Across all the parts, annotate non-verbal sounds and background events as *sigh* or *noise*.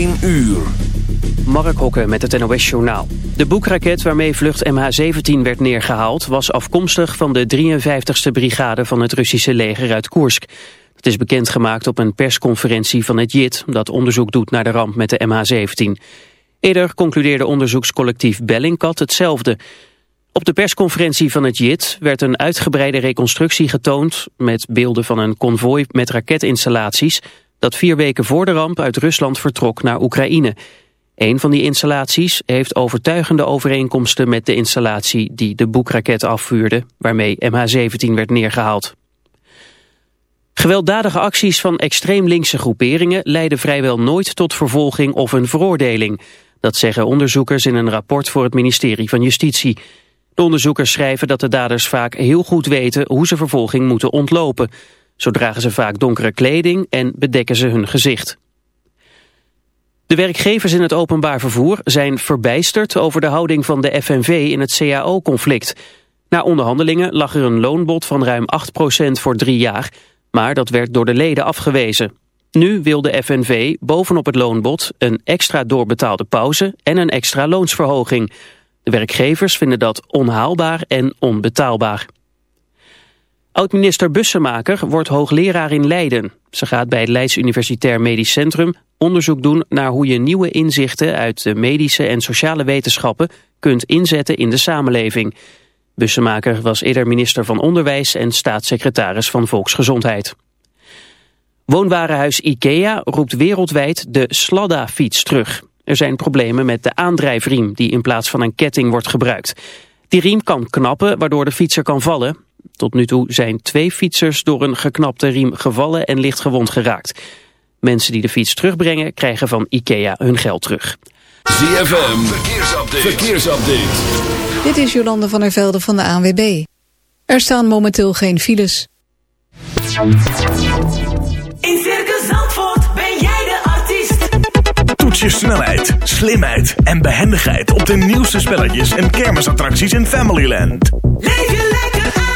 1 uur. Mark Hokke met het NOS Journaal. De boekraket waarmee vlucht MH17 werd neergehaald... was afkomstig van de 53ste brigade van het Russische leger uit Koersk. Dat is bekendgemaakt op een persconferentie van het JIT... dat onderzoek doet naar de ramp met de MH17. Eerder concludeerde onderzoekscollectief Bellingcat hetzelfde. Op de persconferentie van het JIT werd een uitgebreide reconstructie getoond... met beelden van een konvooi met raketinstallaties dat vier weken voor de ramp uit Rusland vertrok naar Oekraïne. Een van die installaties heeft overtuigende overeenkomsten met de installatie die de boekraket afvuurde, waarmee MH17 werd neergehaald. Gewelddadige acties van extreem linkse groeperingen leiden vrijwel nooit tot vervolging of een veroordeling. Dat zeggen onderzoekers in een rapport voor het ministerie van Justitie. De onderzoekers schrijven dat de daders vaak heel goed weten hoe ze vervolging moeten ontlopen. Zo dragen ze vaak donkere kleding en bedekken ze hun gezicht. De werkgevers in het openbaar vervoer zijn verbijsterd over de houding van de FNV in het CAO-conflict. Na onderhandelingen lag er een loonbod van ruim 8% voor drie jaar, maar dat werd door de leden afgewezen. Nu wil de FNV bovenop het loonbod een extra doorbetaalde pauze en een extra loonsverhoging. De werkgevers vinden dat onhaalbaar en onbetaalbaar. Oud-minister Bussemaker wordt hoogleraar in Leiden. Ze gaat bij het Leids Universitair Medisch Centrum onderzoek doen naar hoe je nieuwe inzichten uit de medische en sociale wetenschappen kunt inzetten in de samenleving. Bussemaker was eerder minister van Onderwijs en staatssecretaris van Volksgezondheid. Woonwarenhuis IKEA roept wereldwijd de Sladda-fiets terug. Er zijn problemen met de aandrijfriem die in plaats van een ketting wordt gebruikt. Die riem kan knappen waardoor de fietser kan vallen. Tot nu toe zijn twee fietsers door een geknapte riem gevallen en licht gewond geraakt. Mensen die de fiets terugbrengen krijgen van IKEA hun geld terug. ZFM, verkeersupdate. verkeersupdate. Dit is Jolande van der Velde van de ANWB. Er staan momenteel geen files. In Circus Zandvoort ben jij de artiest. Toets je snelheid, slimheid en behendigheid op de nieuwste spelletjes en kermisattracties in Familyland. Leef je lekker uit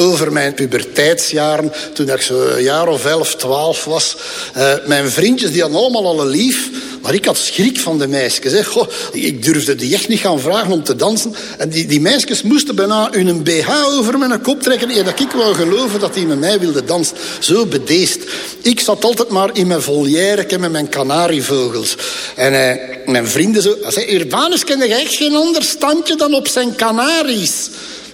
over mijn puberteitsjaren. Toen ik zo een jaar of elf, twaalf was. Eh, mijn vriendjes die hadden allemaal al een lief. Maar ik had schrik van de meisjes. Hè. Ik durfde die echt niet gaan vragen om te dansen. En die, die meisjes moesten bijna hun BH over mijn kop trekken. En dat ik wou geloven dat die met mij wilde dansen. Zo bedeesd. Ik zat altijd maar in mijn volière met mijn kanarievogels. En eh, mijn vrienden zo... Urbanus, ken je echt geen ander standje dan op zijn kanaries?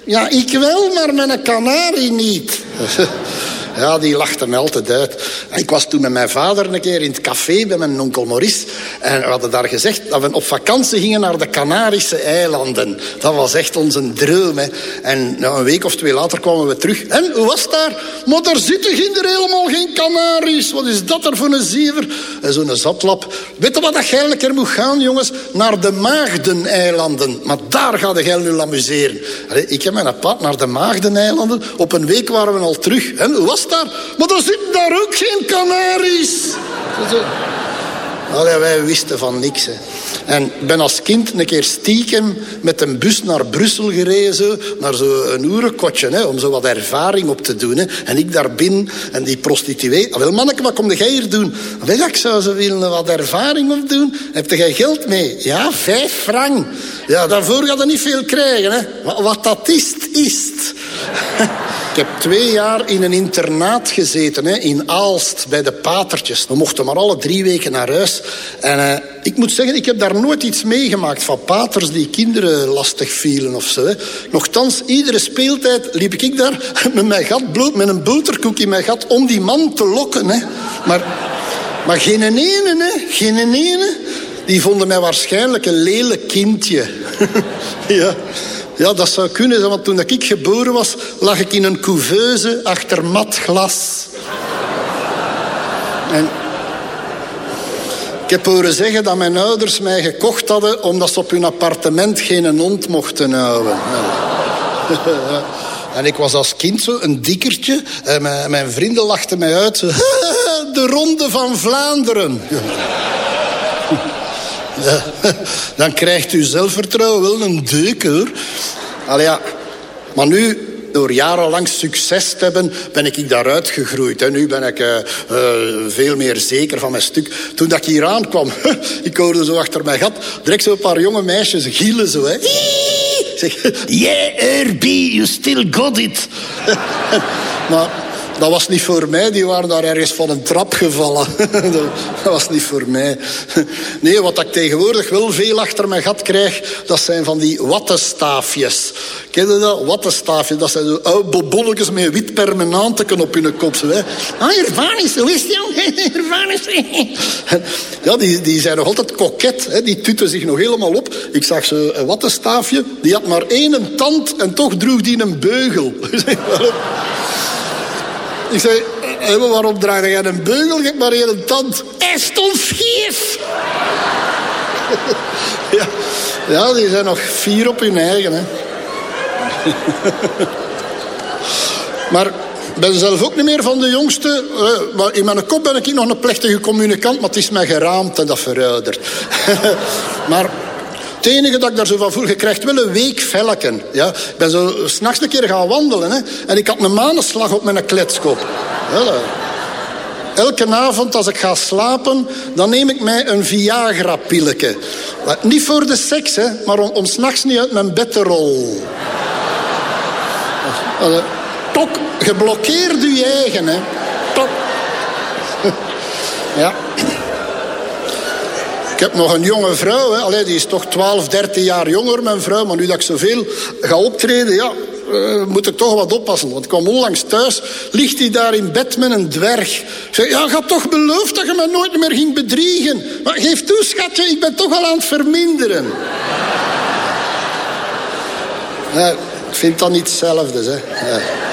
Ja, ik wel, maar mijn kanarie niet. *laughs* Ja, die lachte me altijd uit. Ik was toen met mijn vader een keer in het café bij mijn onkel Maurice. En we hadden daar gezegd dat we op vakantie gingen naar de Canarische eilanden. Dat was echt onze droom. Hè. En nou, een week of twee later kwamen we terug. En hoe was daar? Maar daar zitten ginder helemaal geen Canaries. Wat is dat er voor een zever? En Zo'n zatlap. Weet je wat dat jij een keer moet gaan, jongens? Naar de Maagdeneilanden. Maar daar gaat de nu amuseren. Ik heb mijn pad naar de Maagdeneilanden. Op een week waren we al terug. En hoe was daar? Maar er zitten daar ook geen Canaries. Wij wisten van niks. Hè. En ik ben als kind een keer stiekem met een bus naar Brussel gereden. Naar zo'n urenkotje, hè, om zo wat ervaring op te doen. Hè. En ik daar binnen en die prostituee. Ah, wel manneke, wat kom jij hier doen? Ah, wel, ik zou zo willen wat ervaring op doen. Heb jij geld mee? Ja, vijf frank. Ja, daarvoor gaat je niet veel krijgen. Hè. Wat, dat is, is. *laughs* Ik heb twee jaar in een internaat gezeten, hè, in Aalst, bij de Patertjes. We mochten maar alle drie weken naar huis. En uh, ik moet zeggen, ik heb daar nooit iets meegemaakt van paters die kinderen lastig vielen of zo. Hè. Nochtans, iedere speeltijd liep ik daar *laughs* met mijn gat met een boterkoek in mijn gat, om die man te lokken. Hè. Maar, maar geen ene, hè, geen ene. Die vonden mij waarschijnlijk een lelijk kindje. *laughs* ja. Ja, dat zou kunnen, want toen ik geboren was, lag ik in een couveuse achter mat glas. En ik heb horen zeggen dat mijn ouders mij gekocht hadden omdat ze op hun appartement geen hond mochten houden. *laughs* En ik was als kind zo een dikkertje. En mijn, vrienden lachten mij uit. *laughs* De ronde van Vlaanderen. *laughs* Ja, dan krijgt u zelfvertrouwen wel een deuk, hoor. Maar nu, door jarenlang succes te hebben, ben ik daaruit gegroeid. En nu ben ik uh, uh, veel meer zeker van mijn stuk. Toen dat ik hier aankwam, ik hoorde zo achter mijn gat, direct zo'n paar jonge meisjes gielen zo. Hè. Zeg, yeah, RB, you still got it. maar dat was niet voor mij. Die waren daar ergens van een trap gevallen. *laughs* dat was niet voor mij. Nee, wat ik tegenwoordig wel veel achter mijn gat krijg... dat zijn van die wattenstaafjes. Ken je dat? Wattenstaafjes. Dat zijn oude bobonnetjes met wit permanenten op hun kop. Hè. Ah, ervaring, hoe is het, *laughs* Ervaring. Ja, die, die zijn nog altijd koket. Hè. Die tutten zich nog helemaal op. Ik zag ze een wattenstaafje. Die had maar één tand en toch droeg die een beugel. *laughs* Ik zei, waarom draai jij een beugel? Ik maar één tand. Stond scheef. *laughs* ja, ja, die zijn nog vier op hun eigen. Hè. *laughs* maar ik ben zelf ook niet meer van de jongste. Maar in mijn kop ben ik nog een plechtige communicant, maar het is mij geraamd en dat verouderd. *laughs* maar het enige dat ik daar zo van voel, je krijgt wel een week velken. Ja? Ik ben zo s'nachts een keer gaan wandelen. Hè? En ik had een manenslag op mijn kletskop. Elke avond als ik ga slapen, dan neem ik mij een Viagra-pilletje. Niet voor de seks, hè, maar om, om s'nachts niet uit mijn bed te rollen. Tok, geblokkeerd je eigen, hè. Tok. *laughs* Ja. Ik heb nog een jonge vrouw, hè. Allee, die is toch 12, 13 jaar jonger, mijn vrouw. Maar nu dat ik zoveel ga optreden, ja, uh, moet ik toch wat oppassen. Want ik kwam onlangs thuis, ligt hij daar in bed met een dwerg. Ik zei, ja, had toch beloofd dat je me nooit meer ging bedriegen. Maar geef toe, schatje, ik ben toch al aan het verminderen. *laughs* ja, ik vind dat niet hetzelfde, hè.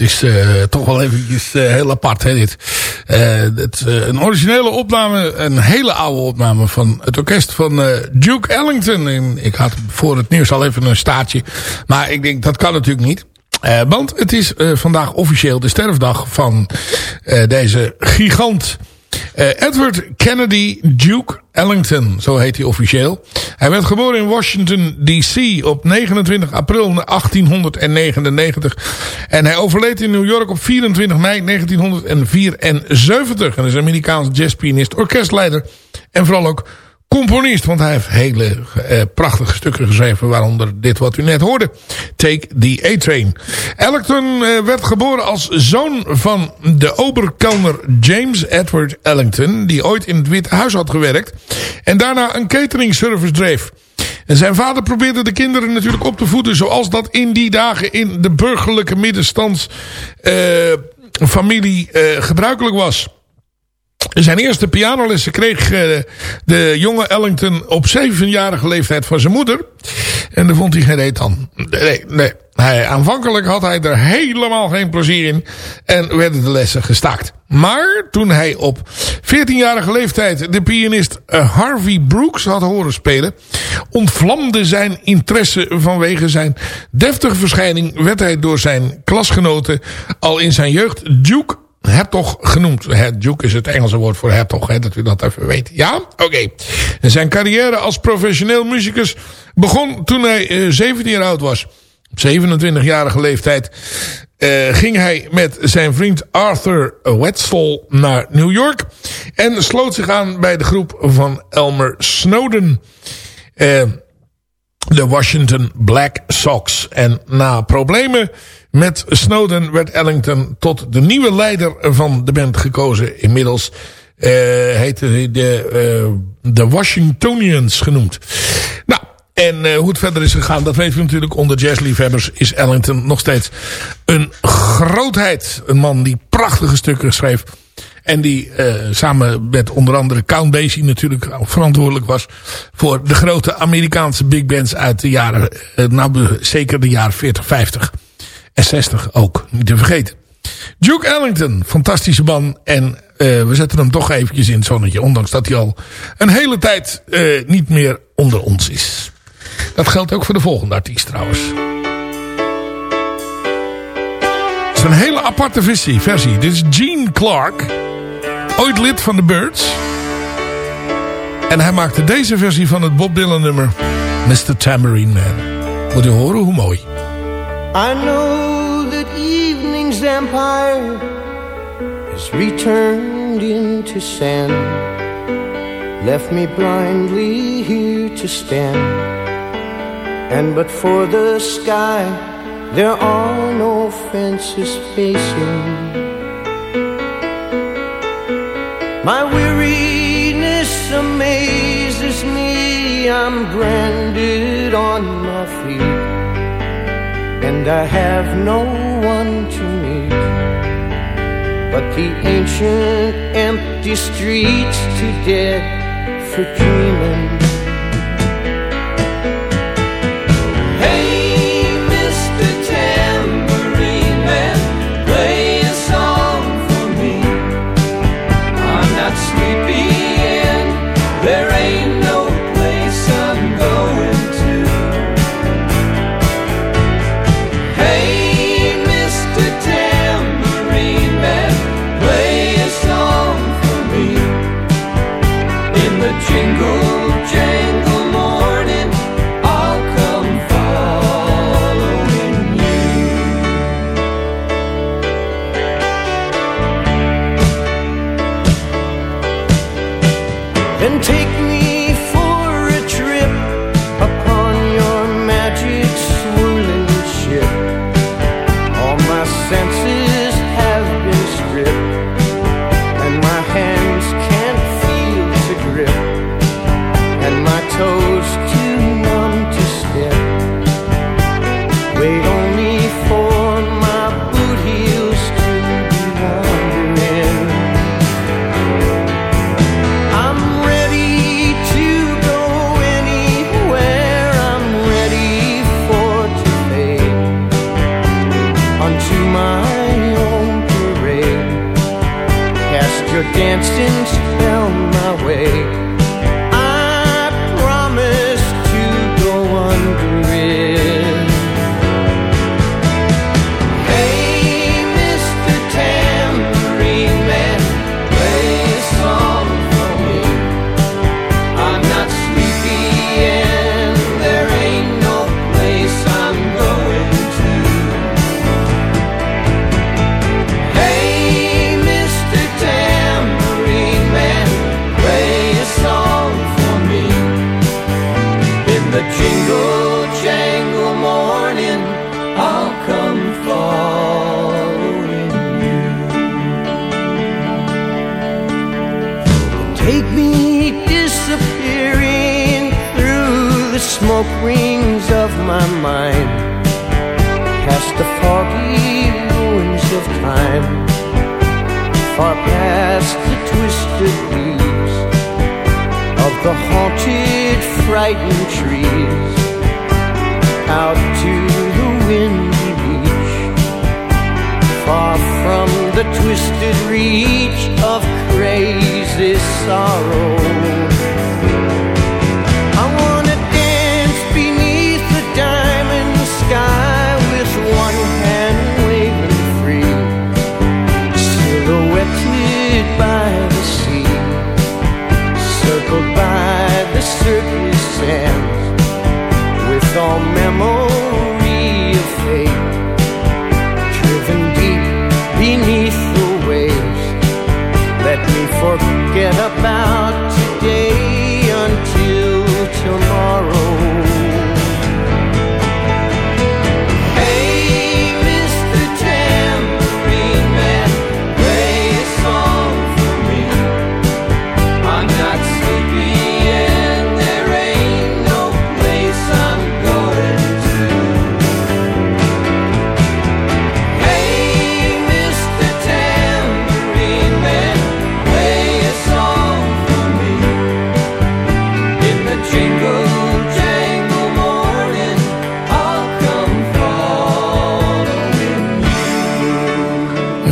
Is eh, toch wel eventjes eh, heel apart, hè, dit. Eh, het, een originele opname, een hele oude opname van het orkest van Duke Ellington. En ik had voor het nieuws al even een staartje. Maar ik denk, dat kan natuurlijk niet. Want het is vandaag officieel de sterfdag van deze gigant... Eh, Edward Kennedy Duke Ellington, zo heet hij officieel. Hij werd geboren in Washington D.C. op 29 april 1899. En hij overleed in New York op 24 mei 1974. En is Amerikaans jazzpianist, orkestleider en vooral ook componist. Want hij heeft hele eh, prachtige stukken geschreven. Waaronder dit wat u net hoorde. Take the A-Train. Ellington eh, werd geboren als zoon van de oberkelner James Edward Ellington. Die ooit in het Witte Huis had gewerkt. En daarna een catering service dreef. Zijn vader probeerde de kinderen natuurlijk op te voeden. Zoals dat in die dagen in de burgerlijke middenstands eh, familie gebruikelijk was. Zijn eerste pianolessen kreeg uh, de jonge Ellington op zevenjarige leeftijd van zijn moeder. En daar vond hij geen reet aan. Nee, nee. Aanvankelijk had hij er helemaal geen plezier in. En werden de lessen gestaakt. Maar toen hij op 14-jarige leeftijd de pianist uh, Harvey Brooks had horen spelen... ontvlamde zijn interesse vanwege zijn deftige verschijning... werd hij door zijn klasgenoten al in zijn jeugd Duke hertog genoemd. Duke is het Engelse woord voor hertog, hè, dat u dat even weet. Ja? Oké. Zijn carrière als professioneel muzikus begon toen hij uh, 17 jaar oud was. Op 27-jarige leeftijd uh, ging hij met zijn vriend Arthur Wetzel naar New York. En sloot zich aan bij de groep van Elmer Snowden. Uh, de Washington Black Sox. En na problemen met Snowden werd Ellington tot de nieuwe leider van de band gekozen. Inmiddels uh, heette hij de, uh, de Washingtonians genoemd. Nou, en uh, hoe het verder is gegaan, dat weten we natuurlijk. Onder jazzliefhebbers is Ellington nog steeds een grootheid. Een man die prachtige stukken schreef. En die uh, samen met onder andere Count Basie natuurlijk verantwoordelijk was voor de grote Amerikaanse big bands uit de jaren, uh, nou zeker de jaren 40, 50 en 60 ook, niet te vergeten. Duke Ellington, fantastische man en uh, we zetten hem toch eventjes in het zonnetje, ondanks dat hij al een hele tijd niet meer onder ons is. Dat geldt ook voor de volgende artiest trouwens. Het is een hele aparte versie. versie. Dit is Gene Clark ooit lid van de Birds. En hij maakte deze versie van het Bob Dylan nummer Mr. Tambourine Man. Moet u horen hoe mooi. I know that evening's empire has returned into sand. Left me blindly here to stand. And but for the sky, there are no fences facing. My weariness amazes me. I'm branded on my feet, and I have no one to meet but the ancient empty streets too dead for dreaming.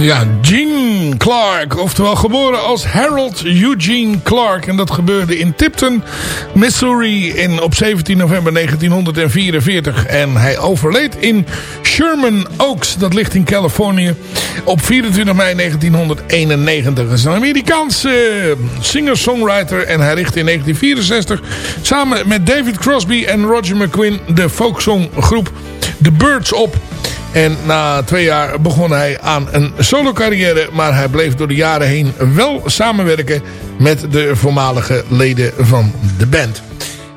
Ja, Gene Clark. Oftewel geboren als Harold Eugene Clark. En dat gebeurde in Tipton, Missouri in, op 17 november 1944. En hij overleed in Sherman Oaks. Dat ligt in Californië. Op 24 mei 1991. Hij is een Amerikaanse singer-songwriter. En hij richtte in 1964 samen met David Crosby en Roger McQueen de folksonggroep The Birds op. En na twee jaar begon hij aan een solo carrière. Maar hij bleef door de jaren heen wel samenwerken met de voormalige leden van de band.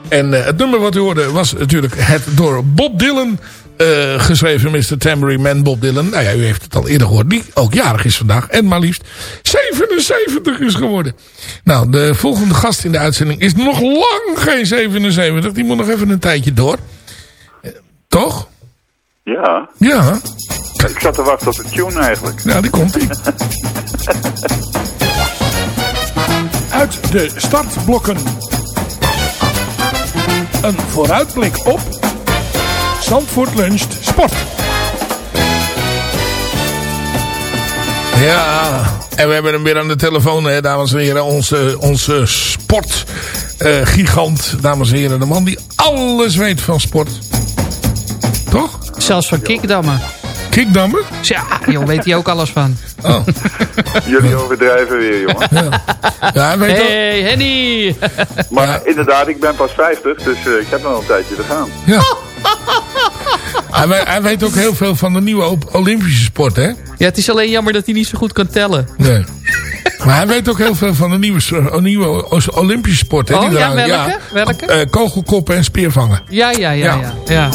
En eh, het nummer wat u hoorde was natuurlijk het door Bob Dylan eh, geschreven Mr. Tambourine Man Bob Dylan. Nou ja, u heeft het al eerder gehoord. Die ook jarig is vandaag. En maar liefst 77 is geworden. Nou, de volgende gast in de uitzending is nog lang geen 77. Die moet nog even een tijdje door. Eh, Toch? Ja, Ja. ik zat te wachten op de tune eigenlijk. Nou, die komt ie. *laughs* Uit de startblokken. Een vooruitblik op Zandvoort luncht sport. Ja, en we hebben hem weer aan de telefoon, hè, dames en heren. Onze, onze sportgigant, dames en heren. De man die alles weet van sport. Toch? Zelfs van kikdammen. Kikdammen? Ja, joh, weet hij ook alles van. Oh. Jullie overdrijven weer, jongen. Ja, hij weet Hey, Henny! Maar inderdaad, ik ben pas 50, dus eh, ik heb nog een tijdje te gaan. Ja. hij, weet, hij weet ook heel veel van de nieuwe Olympische sport, hè? Ja, het is alleen jammer dat hij niet zo goed kan tellen. Nee. Maar hij weet ook heel veel van de nieuwe, s- nieuwe Olympische sport, hè? Oh, die ja, welke? Welke? eh, kogelkoppen en speervangen. Ja, ja, ja, ja. ja.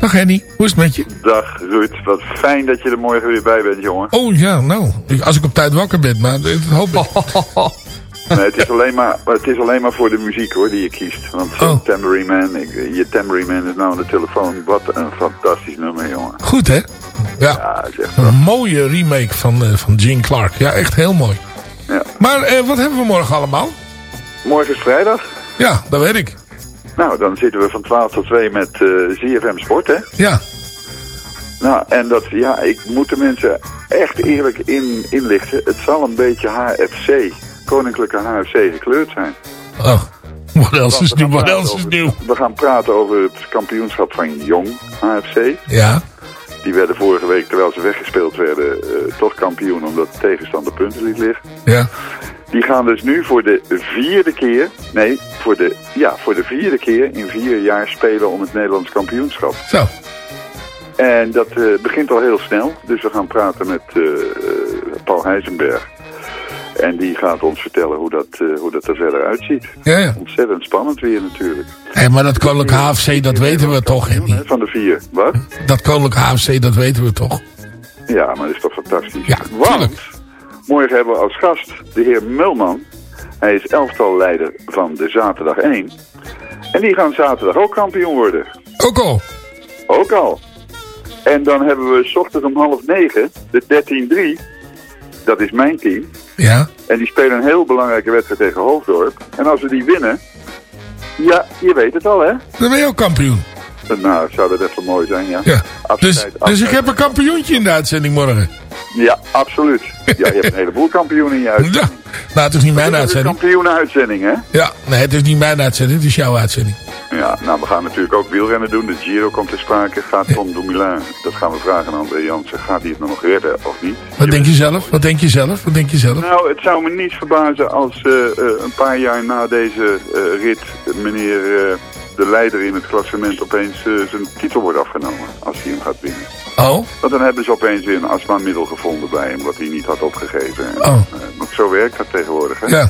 Dag Henny, hoe is het met je? Dag Ruud, wat fijn dat je er morgen weer bij bent, jongen. Oh ja, nou, als ik op tijd wakker ben, maar dat hoop ik. *laughs* Nee, het is, alleen maar, het is alleen maar voor de muziek hoor, die je kiest. Want Oh. Tambourine Man, ik, je Tambourine Man is nou aan de telefoon. Wat een fantastisch nummer, jongen. Goed, hè? Ja. Echt Een mooie remake van, eh, van Gene Clark. Ja, echt heel mooi. Ja. Maar eh, wat hebben we morgen allemaal? Morgen is vrijdag. Ja, dat weet ik. Nou, dan zitten we van 12 tot 2 met eh ZFM Sport, hè? Ja. Nou, en dat, ja, ik moet de mensen echt eerlijk in, inlichten. Het zal een beetje HFC Koninklijke HFC gekleurd zijn. Oh, wat else is nieuw? Wat else is nieuw? We gaan praten over het kampioenschap van Jong HFC. Ja, Die werden vorige week, terwijl ze weggespeeld werden, eh, toch kampioen omdat de tegenstander punten liet liggen. ja. Die gaan dus nu voor de vierde keer, nee, voor de, ja, voor de vierde keer in vier jaar spelen om het Nederlands kampioenschap. Zo. En dat eh, begint al heel snel. Dus we gaan praten met eh, eh, Paul Heisenberg. En die gaat ons vertellen hoe dat, hoe dat er verder uitziet. Ja, ja. Ontzettend spannend weer natuurlijk. Hé, maar dat Koninklijk HFC, dat weten we toch, Henny? Van de vier. Wat? Dat Koninklijk HFC, dat weten we toch? Ja, maar dat is toch fantastisch. Ja, Want morgen hebben we als gast de heer Mulman. Hij is elftalleider van de zaterdag 1. En die gaan zaterdag ook kampioen worden. Ook al. Ook al. En dan hebben we 's ochtends om half negen de 13-3. Dat is mijn team. Ja. En die spelen een heel belangrijke wedstrijd tegen Hoofddorp. En als we die winnen, ja, je weet het al hè. Dan ben je ook kampioen. Nou, zou dat even mooi zijn, ja. Ja. Afscheid, Dus, dus ik heb een kampioentje in de uitzending morgen. Ja, absoluut. Ja, je hebt een heleboel kampioenen in je *laughs* Ja. uitzending. Nou, het is niet mijn Dit is een uitzending. hè? Ja, nee, het is niet mijn uitzending, het is jouw uitzending. Ja, nou, we gaan natuurlijk ook wielrennen doen. De Giro komt ter sprake. Gaat Tom Dumoulin, dat gaan we vragen aan André Jansen, gaat hij het nog redden of niet? Wat denk je zelf? Wat denk je zelf? Wat denk je zelf? Nou, het zou me niet verbazen als eh, eh, een paar jaar na deze eh, rit meneer de leider in het klassement opeens eh, zijn titel wordt afgenomen. Als hij hem gaat winnen. Oh, Want dan hebben ze opeens weer een astma-middel gevonden bij hem, wat hij niet had opgegeven. En, Oh. eh, want zo werkt dat tegenwoordig, hè? ja,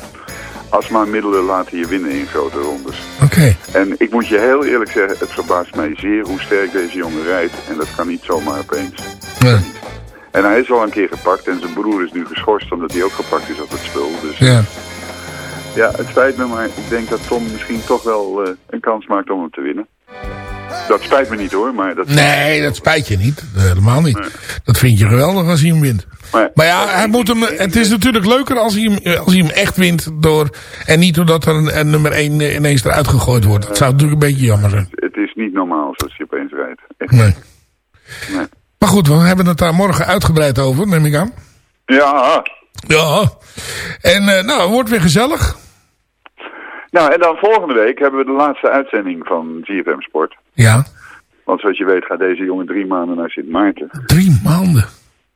Astma-middelen laten je winnen in grote rondes. oké. En ik moet je heel eerlijk zeggen, het verbaast mij zeer hoe sterk deze jongen rijdt. En dat kan niet zomaar opeens. Ja, En hij is al een keer gepakt en zijn broer is nu geschorst omdat hij ook gepakt is op het spul. Dus ja. Ja, het spijt me, maar ik denk dat Tom misschien toch wel eh, een kans maakt om hem te winnen. Dat spijt me niet hoor, maar dat... Nee, dat spijt je niet. Helemaal niet. Dat vind je geweldig als hij hem wint. Maar, Maar ja, hij moet hem, het is natuurlijk leuker als hij hem, als hij hem echt wint. Door, en niet doordat er een, een nummer 1 ineens eruit gegooid wordt. Dat zou natuurlijk een beetje jammer zijn. Het is niet normaal zoals hij opeens rijdt. Echt. Nee. Nee. Maar goed, we hebben het daar morgen uitgebreid over, neem ik aan. Ja, Ja. En eh, nou, het wordt weer gezellig. Nou en dan volgende week hebben we de laatste uitzending van GFM Sport. Ja. Want zoals je weet gaat deze jongen drie maanden naar Sint Maarten. Drie maanden.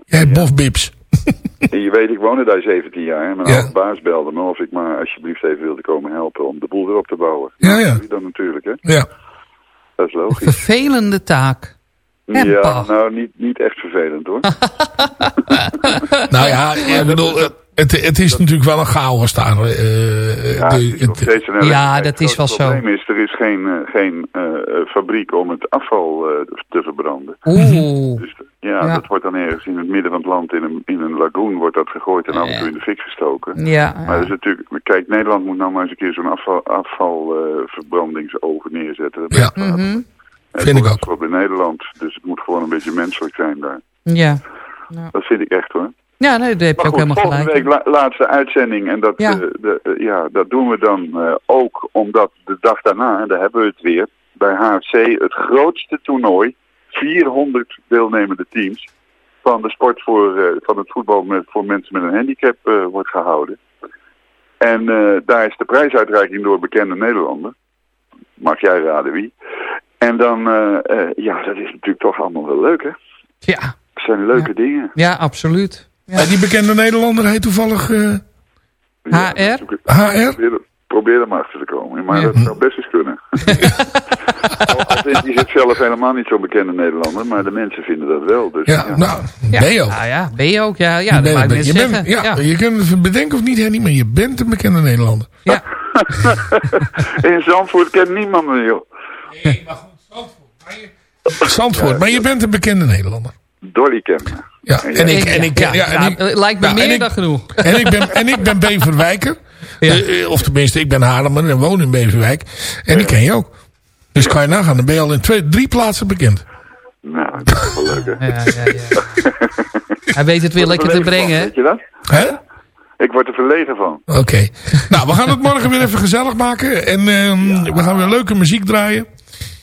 Jij bof bips. *laughs* En je weet, ik woonde daar 17 jaar. En mijn Ja. oude baas belde me of ik maar alsjeblieft even wilde komen helpen om de boel weer op te bouwen. Ja, ja. doe je Dan natuurlijk, hè. Ja. Dat is logisch. Vervelende taak. Ja, nou, niet, niet echt vervelend, hoor. *laughs* *laughs* Nou ja, ik bedoel, eh, het, het is natuurlijk wel een chaos daar. eh, Ja, de- het het- Ja, dat is Het wel zo. probleem is, er is geen, eh, geen eh, fabriek om het afval eh, te verbranden. Oeh. Dus ja, Ja. dat wordt dan ergens in het midden van het land, in een, in een lagoon wordt dat gegooid en af en toe in de fik gestoken. Ja. Maar dat is natuurlijk, kijk, Nederland moet nou maar eens een keer zo'n afval, afvalverbrandingsoven neerzetten. Dat Ja. Het Vind ik ook in Nederland, dus het moet gewoon een beetje menselijk zijn daar. Ja. Dat vind ik echt hoor. Ja, nee, daar heb je ook helemaal volgende gelijk. week la- laatste uitzending. En dat, Ja. eh, de, eh, ja, dat doen we dan eh, ook omdat de dag daarna, en daar hebben we het weer, bij HFC het grootste toernooi, 400 deelnemende teams, van de sport voor, van het voetbal met, voor mensen met een handicap wordt gehouden. En daar is de prijsuitreiking door bekende Nederlander. Mag jij raden wie? En dan, ja, dat is natuurlijk toch allemaal wel leuk, hè? Ja. Het zijn leuke dingen. Ja, absoluut. Ja. Eh, die bekende Nederlander heet toevallig eh, Ja, HR? HR. Probeer, er- probeer er maar achter te komen. Maar Ja. dat zou best eens kunnen. *laughs* Althans, die zit zelf helemaal niet zo'n bekende Nederlander, maar de mensen vinden dat wel. Dus, Ja, nou, Ja. ben je ook. Ah, ja, ben je ook? Ja, ja Je dat je zeggen. ja, Ja. je kunt het bedenken of niet, Henny, maar je bent een bekende Nederlander. Ja. *laughs* In Zandvoort kent niemand me, joh. Zandvoort, maar je bent een bekende Nederlander. Dolly. Ja, en ik, en ik, ja, ja, en nou, ik, lijkt me nou, en meer ik- dan genoeg. En ik ben, en ik ben Beverwijker. *laughs* Ja. Eh, eh, of tenminste, ik ben Haarlemmer en woon in Beverwijk. En ik ken je ook. Dus kan je nagaan, dan ben je al in twee, drie plaatsen bekend. Nou, dat is wel leuk, hè? Ja, ja, ja. Hij weet het weer lekker te brengen, hè? Weet je dat? Hè? Ik word er verlegen van. Oké. nou, we gaan het morgen weer even gezellig maken. En ehm, we gaan weer leuke muziek draaien.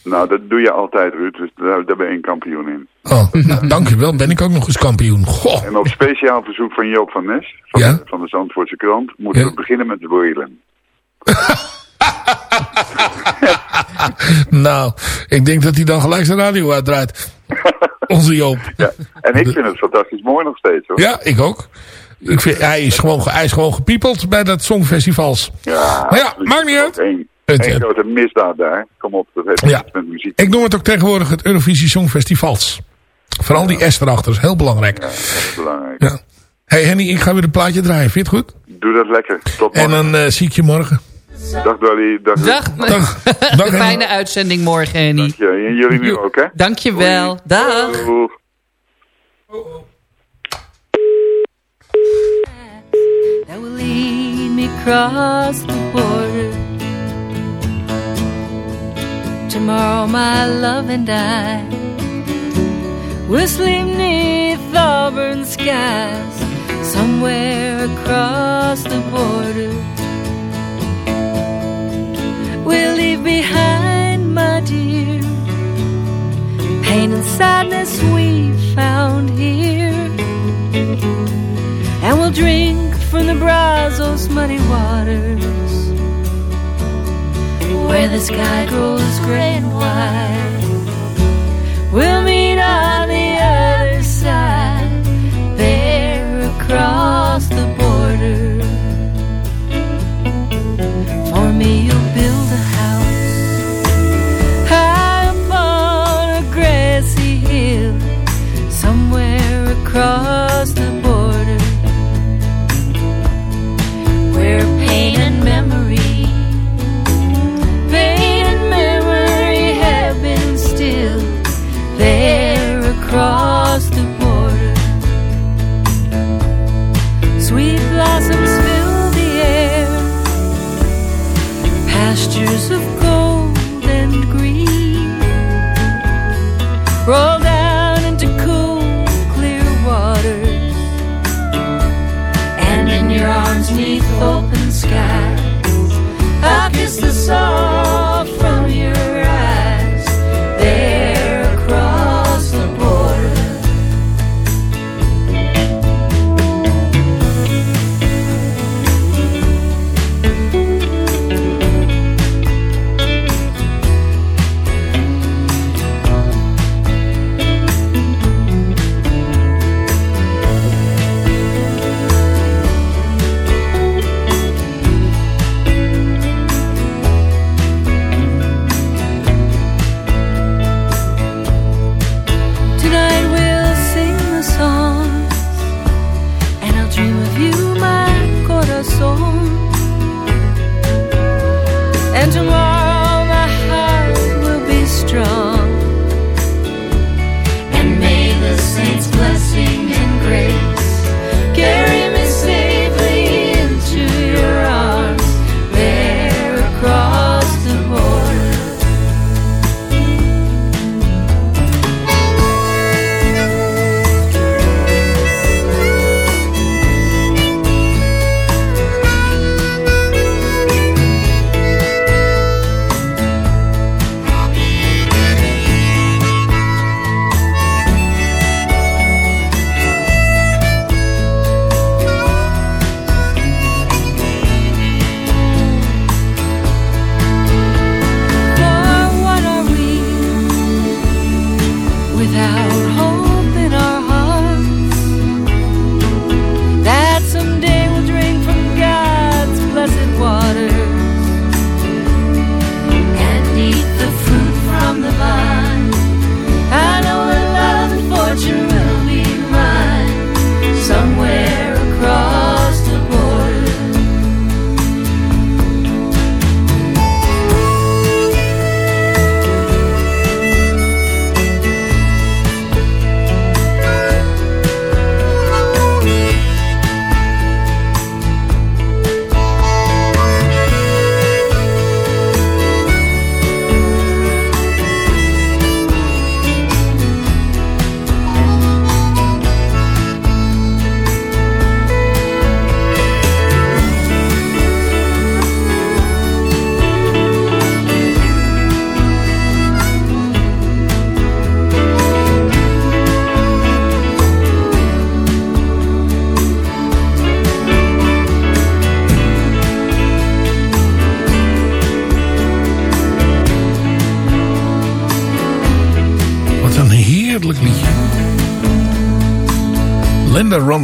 Nou, dat doe je altijd, Ruud. Dus daar, daar ben je een kampioen in. Oh, *laughs* nou, dankjewel. Ben ik ook nog eens kampioen. Goh. En op speciaal verzoek van Joop van Nes, van, Ja? de, van de Zandvoortse krant, moeten Ja. we beginnen met de broilen. *laughs* Nou, ik denk dat hij dan gelijk zijn radio uitdraait. *laughs* Onze Joop. Ja. En ik vind het fantastisch mooi nog steeds, hoor. Ja, ik ook. Ik vind, hij, is gewoon, hij is gewoon gepiepeld bij dat Songfestivals. Ja, Maar ja, absoluut. maakt niet uit. Het, eh, grote misdaad daar. Kom op, dat heeft Ja. met muziek. Ik noem het ook tegenwoordig het Eurovisie Songfestivals. Vooral die S erachter is heel belangrijk. Dat is belangrijk. Ja. Hey Henny, ik ga weer een plaatje draaien. Vind je het goed? Doe dat lekker. Tot En dan eh, zie ik je morgen. Dag Dolly. Dag. Dag. Dag. Dag *laughs* Een Henny. fijne uitzending morgen, Henny. Dank je. En jullie nu ook, hè? Dankjewel. Dag. Doeg. that will lead me across the border. Tomorrow, my love and I will sleep neath auburn skies somewhere across the border. We'll leave behind, my dear, pain and sadness we found here and we'll drink from the Brazos muddy waters where the sky grows gray and white. We'll meet on the other side, there across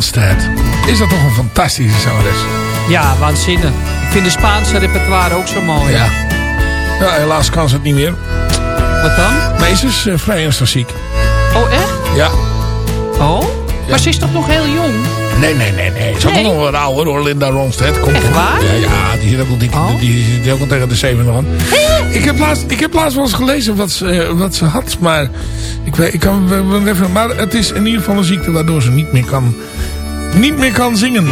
Ronstadt. Is dat toch een fantastische zangeres? Ja, waanzinnig. Ik vind de Spaanse repertoire ook zo mooi. Ja. Ja, helaas kan ze het niet meer. Wat dan? Nee, ze is eh, vrij ernstig ziek. Oh, echt? Ja. Oh? Maar ze is toch nog heel jong? Nee, nee, nee, nee. Ze is Nee? ook nog wel ouder hoor, Linda Ronstadt. Komt Echt waar? Ja, ja, die zit ook al, dik, die zit ook al tegen de 70 aan. Ik heb, laatst, ik heb laatst wel eens gelezen wat ze, eh, wat ze had, maar ik, weet, ik kan even, maar het is in ieder geval een ziekte waardoor ze niet meer kan, niet meer kan zingen.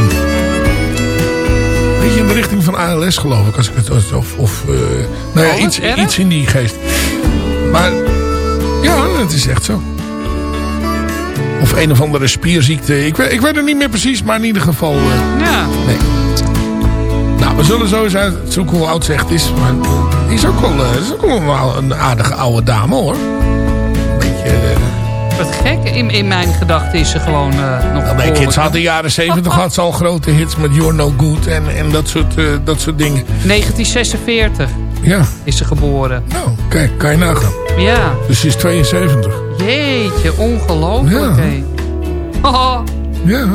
Beetje in de richting van ALS geloof ik, als ik het of, of eh, nou ja, Oh, iets, iets in die geest. Maar ja, het is echt zo. Of een of andere spierziekte. Ik weet, ik weet het niet meer precies, maar in ieder geval... eh, Ja. Nee. Nou, we zullen zo eens uitzoeken hoe oud ze echt is. Maar die is ook wel, eh, is ook wel een, een aardige oude dame hoor. Een beetje... Wat gek. In, in mijn gedachten is ze gewoon eh nog mijn kids had in de jaren 70 had ze al grote hits met You're No Good en, en dat, soort, eh, dat soort dingen. 1946 Ja, is ze geboren. nou, kijk, kan je nagaan. Ja. Dus ze is 72. Jeetje, ongelooflijk. Ja. Oh, *laughs* Ja.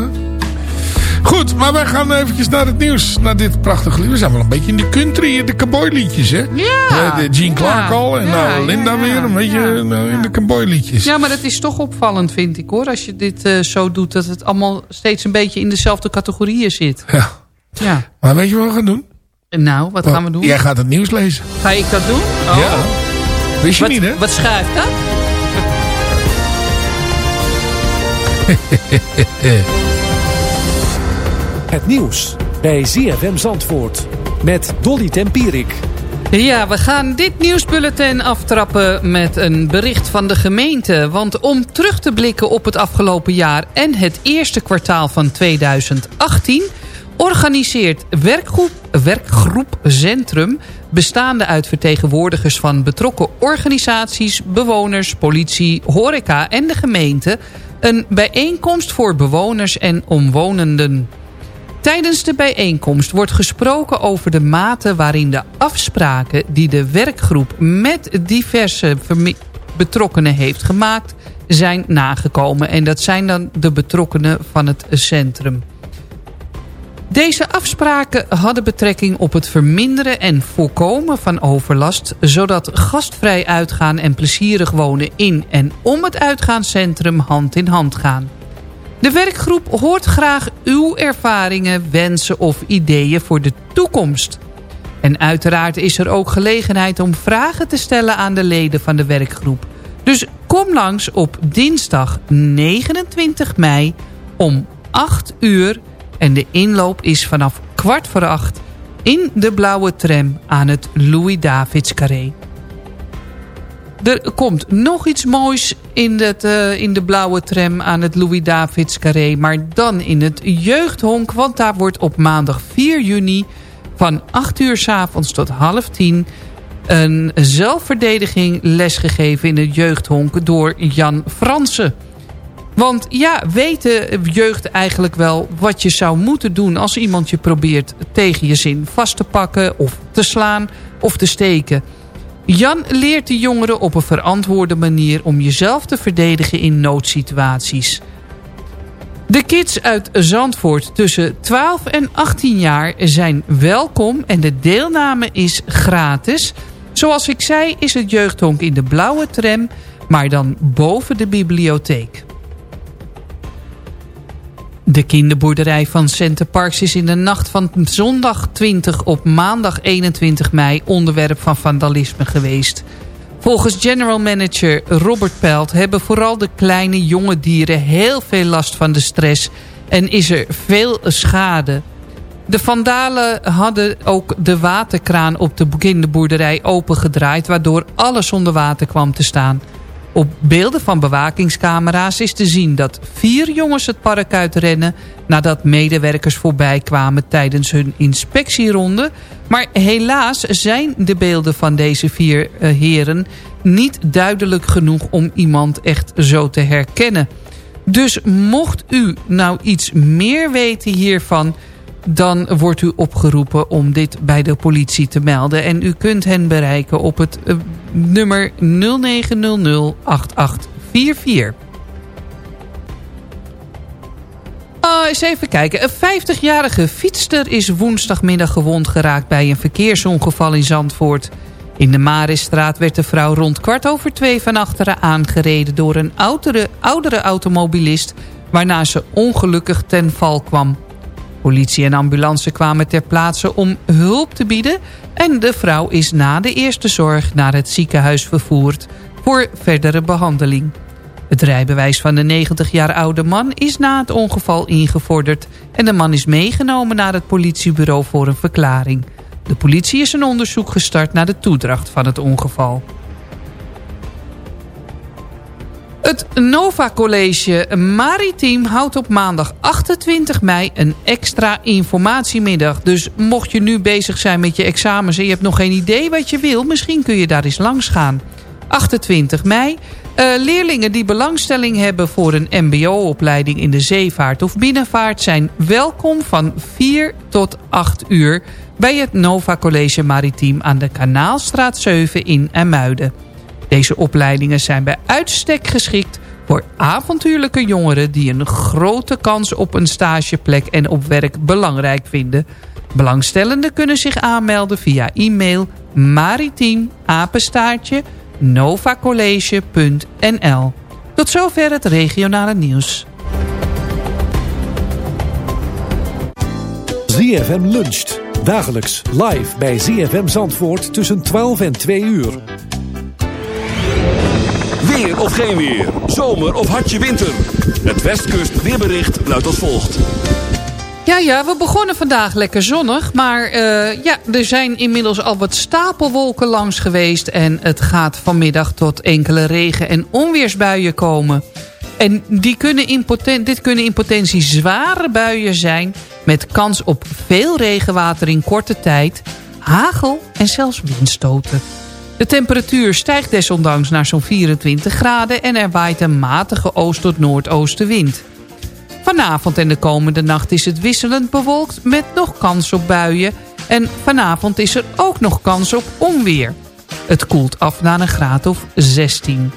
Goed, maar wij gaan eventjes naar het nieuws. Naar dit prachtige lied. We zijn wel een beetje in de country, de cowboyliedjes, hè? Ja. Eh, de Gene Clark Ja. al en Ja, nou Linda ja, weer. Een beetje ja. nou, in de cowboyliedjes. Ja, maar het is toch opvallend, vind ik hoor. Als je dit eh, zo doet, dat het allemaal steeds een beetje in dezelfde categorieën zit. Ja. Ja. Maar weet je wat we gaan doen? Nou, wat gaan we doen? Jij gaat het nieuws lezen. Ga ik dat doen? Oh. Ja. Wist je Wat, niet, hè? wat schrijft dat? *laughs* Het nieuws bij ZFM Zandvoort met Dolly Tempierik. Ja, we gaan dit nieuwsbulletin aftrappen met een bericht van de gemeente. Want om terug te blikken op het afgelopen jaar en het eerste kwartaal van 2018... organiseert werkgroep, werkgroep Centrum... bestaande uit vertegenwoordigers van betrokken organisaties... bewoners, politie, horeca en de gemeente... een bijeenkomst voor bewoners en omwonenden... Tijdens de bijeenkomst wordt gesproken over de mate waarin de afspraken die de werkgroep met diverse betrokkenen heeft gemaakt zijn nagekomen. En dat zijn dan de betrokkenen van het centrum. Deze afspraken hadden betrekking op het verminderen en voorkomen van overlast... zodat gastvrij uitgaan en plezierig wonen in en om het uitgaanscentrum hand in hand gaan. De werkgroep hoort graag uw ervaringen, wensen of ideeën voor de toekomst. En uiteraard is er ook gelegenheid om vragen te stellen aan de leden van de werkgroep. Dus kom langs op dinsdag 29 mei om 8 uur. En de inloop is vanaf kwart voor acht in de blauwe tram aan het Louis-Davids Carré. Er komt nog iets moois in, eh, in de blauwe tram aan het Louis-Davids Carré. Maar dan in het jeugdhonk. Want daar wordt op maandag 4 juni van 8 uur s avonds tot half 10... een zelfverdediging lesgegeven in het jeugdhonk door Jan Fransen. Want ja, weet de jeugd eigenlijk wel wat je zou moeten doen... als iemand je probeert tegen je zin vast te pakken of te slaan of te steken... Jan leert de jongeren op een verantwoorde manier om jezelf te verdedigen in noodsituaties. De kids uit Zandvoort tussen 12 en 18 jaar zijn welkom en de deelname is gratis. Zoals ik zei is het jeugdhonk in de blauwe tram, maar dan boven de bibliotheek. De kinderboerderij van Center Parks is in de nacht van zondag 20 op maandag 21 mei onderwerp van vandalisme geweest. Volgens general manager Robert Pelt hebben vooral de kleine jonge dieren heel veel last van de stress en is er veel schade. De vandalen hadden ook de waterkraan op de kinderboerderij opengedraaid waardoor alles onder water kwam te staan. Op beelden van bewakingscamera's is te zien dat vier jongens het park uitrennen... nadat medewerkers voorbij kwamen tijdens hun inspectieronde. Maar helaas zijn de beelden van deze vier eh, heren niet duidelijk genoeg om iemand echt zo te herkennen. Dus mocht u nou iets meer weten hiervan dan wordt u opgeroepen om dit bij de politie te melden. En u kunt hen bereiken op het eh, nummer 0900 8844. 1144. Oh, eens even kijken. Een 50-jarige fietster is woensdagmiddag gewond geraakt... bij een verkeersongeval in Zandvoort. In de Marisstraat werd de vrouw rond kwart over twee van achteren aangereden... door een oudere, oudere automobilist... waarna ze ongelukkig ten val kwam. Politie en ambulance kwamen ter plaatse om hulp te bieden... en de vrouw is na de eerste zorg naar het ziekenhuis vervoerd... voor verdere behandeling. Het rijbewijs van de 90 jaar oude man is na het ongeval ingevorderd... en de man is meegenomen naar het politiebureau voor een verklaring. De politie is een onderzoek gestart naar de toedracht van het ongeval. Het Nova College Maritiem houdt op maandag 28 mei een extra informatiemiddag. Dus mocht je nu bezig zijn met je examens en je hebt nog geen idee wat je wil... misschien kun je daar eens langs gaan. 28 mei. Eh, leerlingen die belangstelling hebben voor een mbo-opleiding in de zeevaart of binnenvaart... zijn welkom van 4 tot 8 uur bij het Nova College Maritiem aan de Kanaalstraat 7 in Ermuiden. Deze opleidingen zijn bij uitstek geschikt voor avontuurlijke jongeren... die een grote kans op een stageplek en op werk belangrijk vinden. Belangstellenden kunnen zich aanmelden via e-mail maritiemapenstaartje novacollege.nl. Tot zover het regionale nieuws. ZFM luncht. Dagelijks live bij ZFM Zandvoort tussen 12 en 2 uur. Weer of geen weer. Zomer of hartje winter. Het Westkust weerbericht luidt als volgt. Ja, ja, we begonnen vandaag lekker zonnig. Maar uh, ja, er zijn inmiddels al wat stapelwolken langs geweest. En het gaat vanmiddag tot enkele regen- en onweersbuien komen. En die kunnen in dit kunnen in potentie zware buien zijn... met kans op veel regenwater in korte tijd... hagel en zelfs windstoten. De temperatuur stijgt desondanks naar zo'n 24 graden... en er waait een matige oost- tot noordoostenwind. Vanavond en de komende nacht is het wisselend bewolkt met nog kans op buien. En vanavond is er ook nog kans op onweer. Het koelt af naar een graad of 16.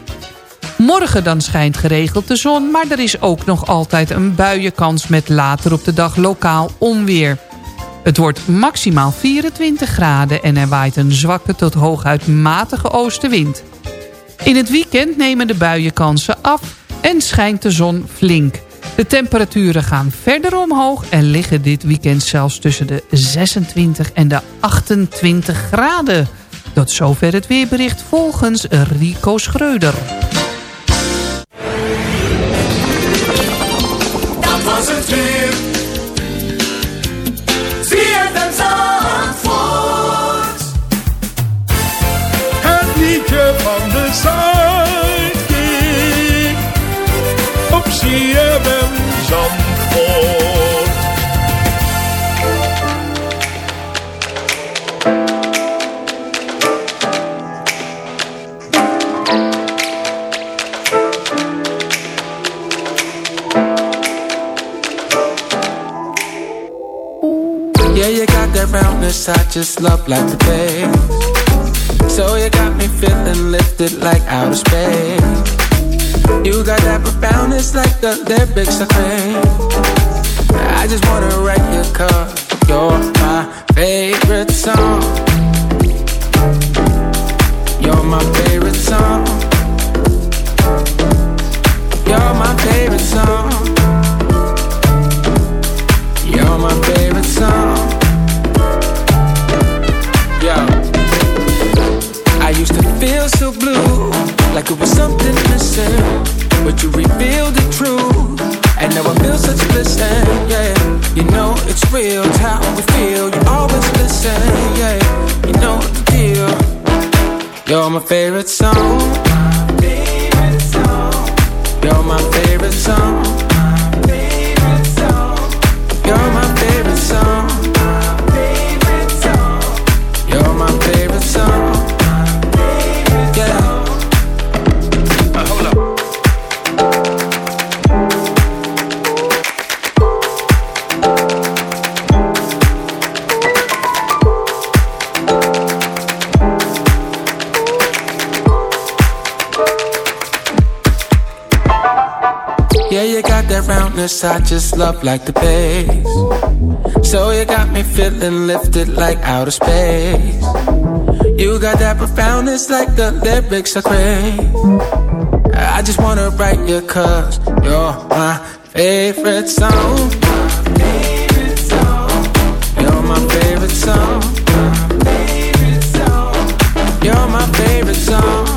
Morgen dan schijnt geregeld de zon, maar er is ook nog altijd een buienkans met later op de dag lokaal onweer. Het wordt maximaal 24 graden en er waait een zwakke tot hooguit matige oostenwind. In het weekend nemen de buienkansen af en schijnt de zon flink. De temperaturen gaan verder omhoog en liggen dit weekend zelfs tussen de 26 en de 28 graden. Tot zover het weerbericht volgens Rico Schreuder. Like the bass. So you got me feeling lifted like outer space. You got that profoundness like the lyrics I crave. Roundness I just love like the bass. So you got me feeling lifted like outer space. You got that profoundness like the lyrics are crazy. I just wanna write you cause you're my favorite song. You're my favorite song. You're my favorite song.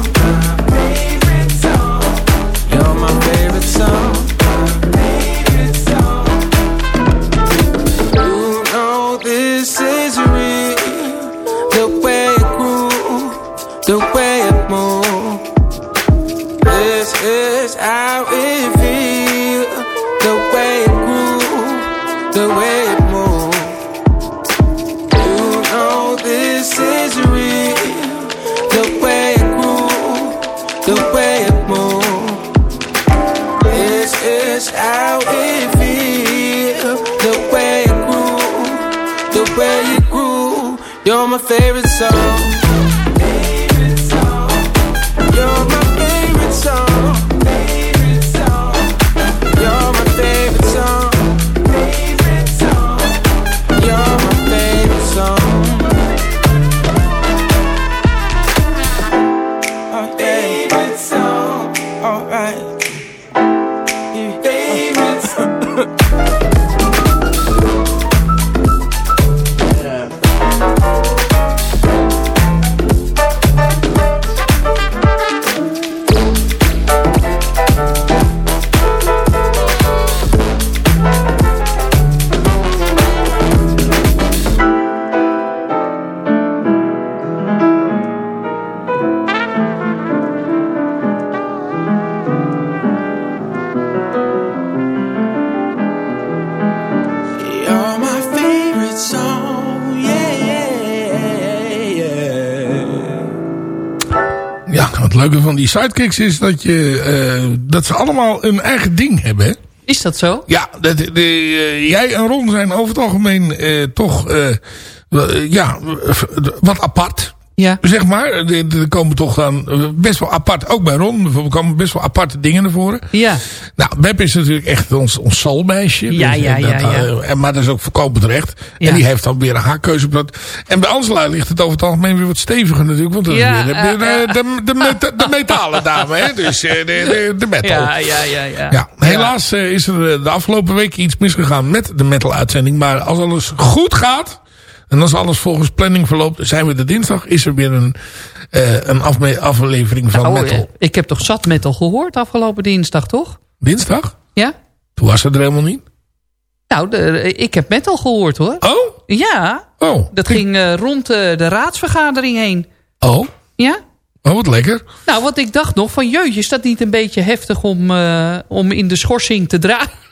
Sidekicks is dat, je, eh, dat ze allemaal een eigen ding hebben. Hè? Is dat zo? Ja, dat, de, eh, jij en Ron zijn over het algemeen eh, toch eh, ja, wat apart. Ja. Zeg maar, er komen toch dan eh, best wel apart, ook bij Ron, er komen best wel aparte dingen naar voren. Ja. Nou, Beb is natuurlijk echt ons, ons soulmeisje. Ja, ja, eh, ja, dat, ja. eh, en, maar dat is ook voorkomen terecht. Ja. En die heeft dan weer een dat. En bij Angela ligt het over het algemeen weer wat steviger natuurlijk. Want dat is Ja, weer de, de, de, de, meta- de metalen dame, hè. Dus de, de, de metal. Ja, ja, ja, ja. Ja, helaas is er de afgelopen weken iets misgegaan met de metal-uitzending. Maar als alles goed gaat, en als alles volgens planning verloopt, zijn we de dinsdag, is er weer een, eh, een aflevering van Oh, metal. eh, ik heb toch zat metal gehoord afgelopen dinsdag, toch? Dinsdag? Ja? Toen was het er helemaal niet. Nou, de, ik heb metal gehoord hoor. Oh? Ja. Oh. Dat ging eh, rond de raadsvergadering heen. Oh? Ja? Oh, wat lekker. Nou, want ik dacht nog van jeutje, is dat niet een beetje heftig om, om in de schorsing te draaien?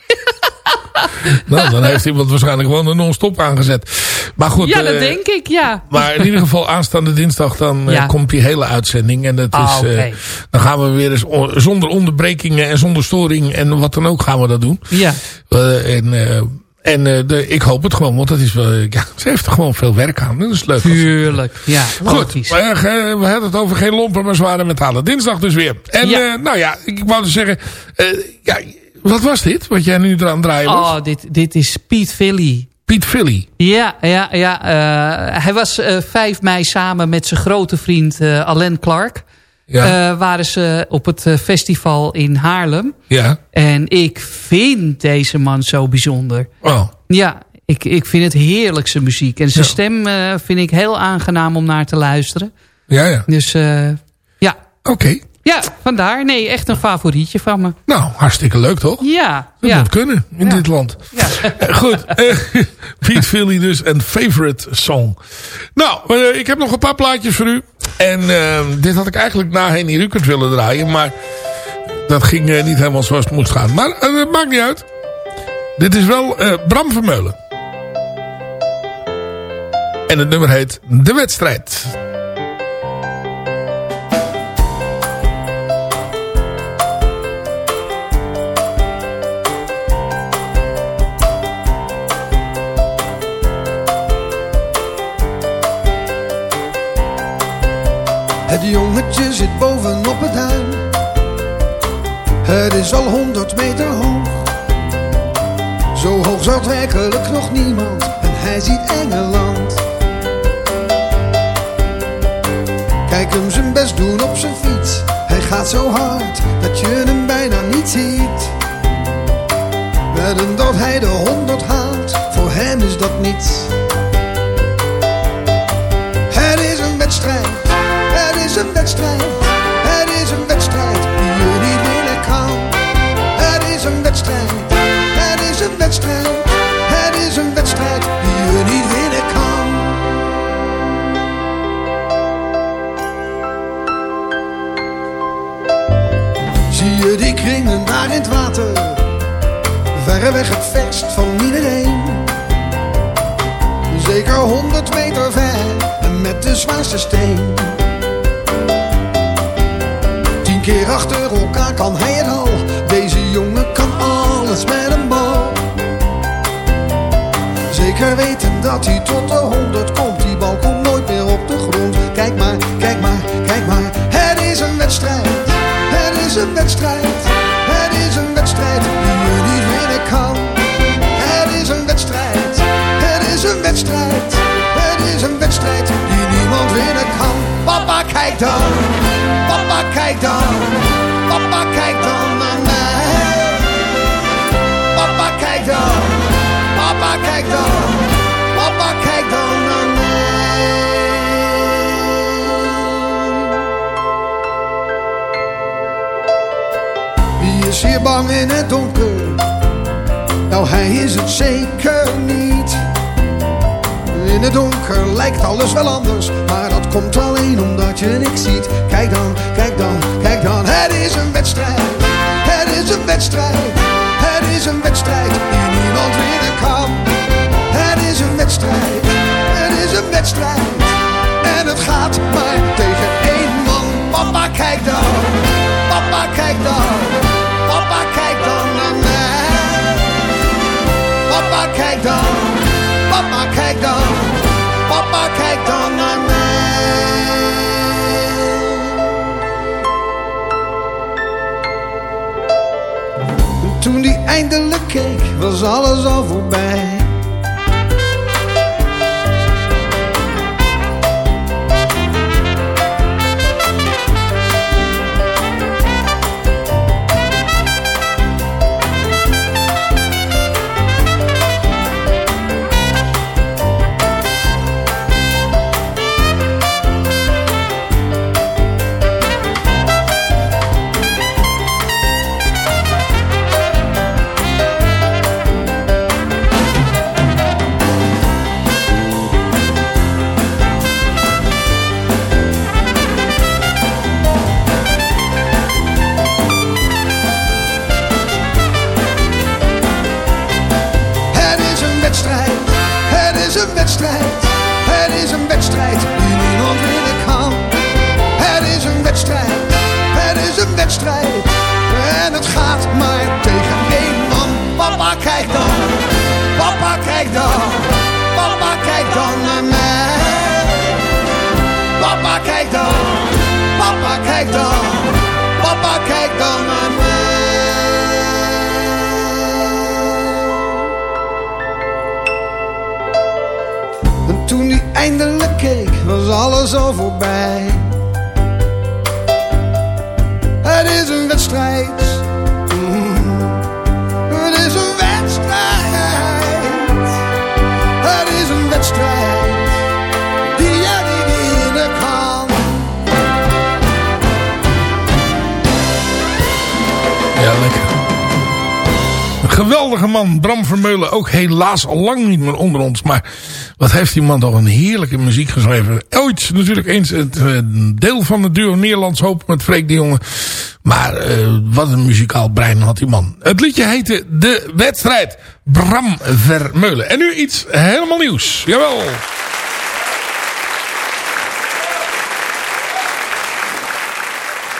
*laughs* Nou, dan heeft iemand waarschijnlijk gewoon een non-stop aangezet. Maar goed. ja, dat eh, denk ik, ja. Maar in ieder geval aanstaande dinsdag dan eh, komt die hele uitzending. En dat Ah, is, oké. dan gaan we weer eens on- zonder onderbrekingen en zonder storing en wat dan ook gaan we dat doen. Ja. En en de, ik hoop het gewoon, want dat is wel, ja, ze heeft er gewoon veel werk aan. Dat is leuk. Tuurlijk, ja, Goed, maar, we hadden het over geen lompen, maar zware metalen. Dinsdag dus weer. En Ja. nou ja, ik wou dus zeggen, ja, wat was dit? Wat jij nu eraan draaien was? Oh, dit, dit is Piet Philly. Piet Philly. Ja, ja, ja. eh, hij was eh 5 mei samen met zijn grote vriend eh Alain Clark. Ja. eh, waren ze op het eh, festival in Haarlem. Ja. En ik vind deze man zo bijzonder. Oh. Ja, ik, ik vind het heerlijk zijn muziek. En zijn Ja. stem eh, vind ik heel aangenaam om naar te luisteren. Ja, ja. Dus eh, ja. Oké. Ja, vandaar. Nee, echt een favorietje van me. Nou, hartstikke leuk toch? Ja. Dat ja. moet kunnen in dit land. *laughs* Eh, Goed, eh, *laughs* Piet Philly dus een favorite song. Nou, eh, ik heb nog een paar plaatjes voor u. En eh, dit had ik eigenlijk na Henny Rukert willen draaien. Maar dat ging niet helemaal zoals het moest gaan. Maar dat maakt niet uit. Dit is wel Bram Vermeulen. En het nummer heet De Wedstrijd. Het jongetje zit bovenop het duin. Het is wel honderd meter hoog. Zo hoog zat werkelijk nog niemand en hij ziet Engeland. Kijk hem zijn best doen op zijn fiets. Hij gaat zo hard dat je hem bijna niet ziet. Wedden dat hij de honderd haalt, voor hem is dat niets. Een wedstrijd, het is een wedstrijd die je niet winnen kan. Het is een wedstrijd, het is een wedstrijd, het is een wedstrijd die je niet winnen kan. Zie je die kringen daar in het water, verreweg het verst van iedereen. Zeker honderd meter ver met de zwaarste steen. Keer achter elkaar kan hij het al. Deze jongen kan alles met een bal. Zeker weten dat hij tot de honderd komt. Die bal komt nooit meer op de grond. Kijk maar, kijk maar, kijk maar. Het is een wedstrijd. Het is een wedstrijd. Het is een wedstrijd die je niet winnen kan. Het is een wedstrijd. Het is een wedstrijd. Het is een wedstrijd die niemand winnen kan. Papa, kijk dan. Papa, kijk dan. Papa, kijk dan naar mij. Papa, kijk dan. Papa, kijk dan. Papa, kijk dan naar mij. Wie is hier bang in het donker? Nou, hij is het zeker niet. In het donker lijkt alles wel anders, maar dat komt alleen omdat je niks ziet. Kijk dan, kijk dan, kijk dan, het is een wedstrijd. Het is een wedstrijd. Het is een wedstrijd die niemand winnen kan. Het is een wedstrijd. Het is een wedstrijd. En het gaat maar tegen één man. Papa, kijk dan. Papa, kijk dan. Eindelijk keek, was alles al voorbij. Geweldige man, Bram Vermeulen. Ook helaas al lang niet meer onder ons. Maar wat heeft die man toch een heerlijke muziek geschreven. Ooit natuurlijk eens het eh, deel van het duo Nederlands Hoop met Freek de Jonge. Maar eh, wat een muzikaal brein had die man. Het liedje heette De Wedstrijd. Bram Vermeulen. En nu iets helemaal nieuws. Jawel.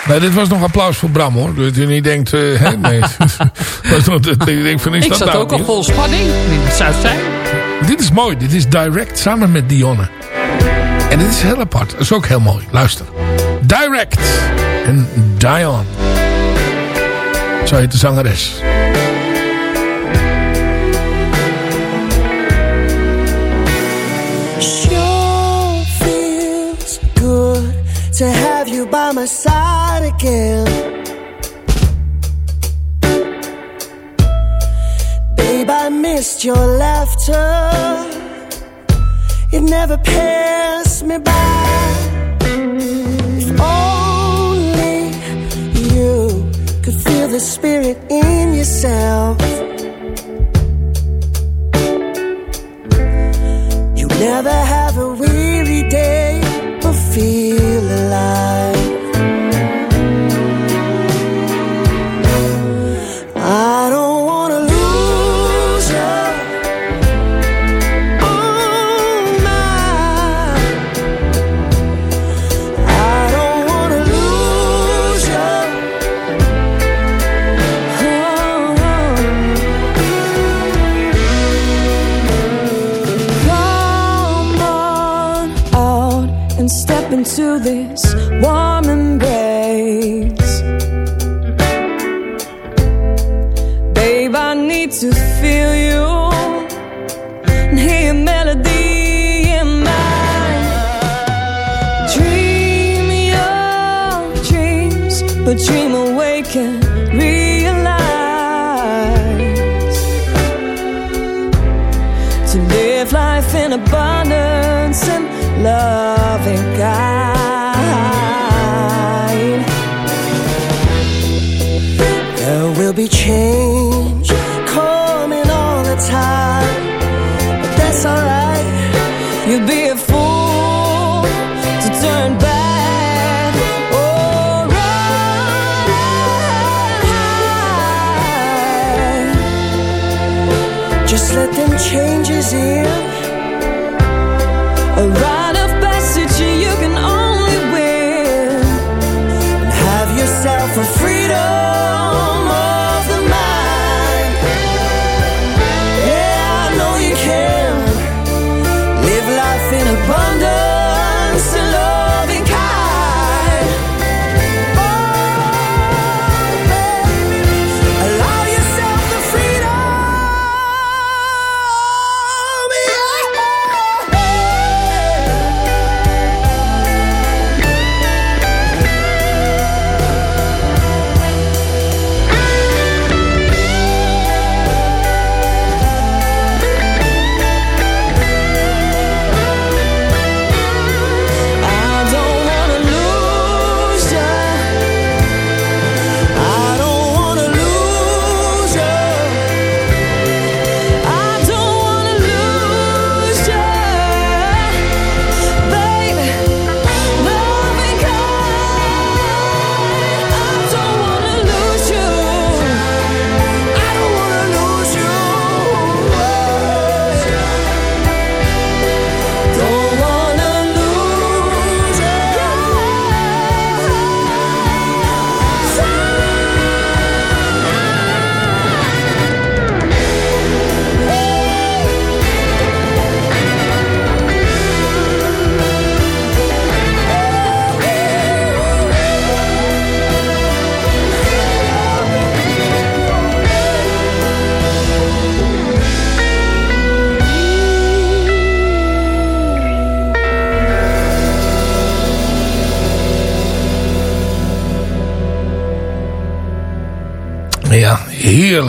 Nee, dit was nog applaus voor Bram hoor. Dat u niet denkt, eh, hè, *laughs* nee. *laughs* was nog, dat ik denk van, is Ik dat zat nou ook al vol spanning. Het. Dit is mooi. Dit is direct samen met Dionne. En dit is heel apart. Dat is ook heel mooi. Luister. Direct. En Dion. Zo heet de zangeres. Sure feels good to have you by my side again. Babe, I missed your laughter. It never passed me by. If only you could feel the spirit in yourself. You never have a weary day into this warm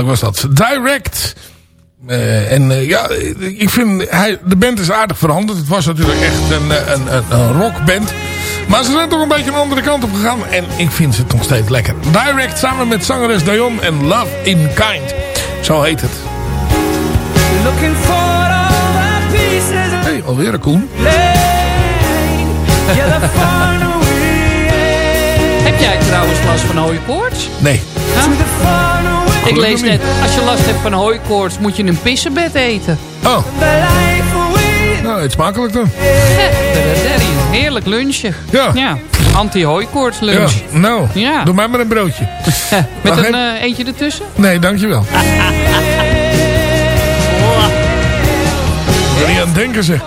was dat. Direct. Eh, en eh, ja, ik vind, hij, de band is aardig veranderd. Het was natuurlijk echt een, eh, een, een, een rockband. Maar ze zijn toch een beetje een andere kant op gegaan. En ik vind ze nog steeds lekker. Direct samen met zangeres Dion en Love in Kind. Zo heet het. Looking for all the pieces of hey, alweer een Koen. yeah, the fun Heb jij trouwens last van hooikoorts? Nee. Ik lees net, als je last hebt van hooikoorts moet je een pissenbed eten. Oh. Nou, eet smakelijk dan. *laughs* Heerlijk lunchje. Ja. ja. Anti-hooikoorts lunch. Ja, nou, Ja. doe mij maar een broodje. *laughs* Met Mag een eh, eentje ertussen? Nee, dankjewel. *laughs* Wil je aan het denken zeg.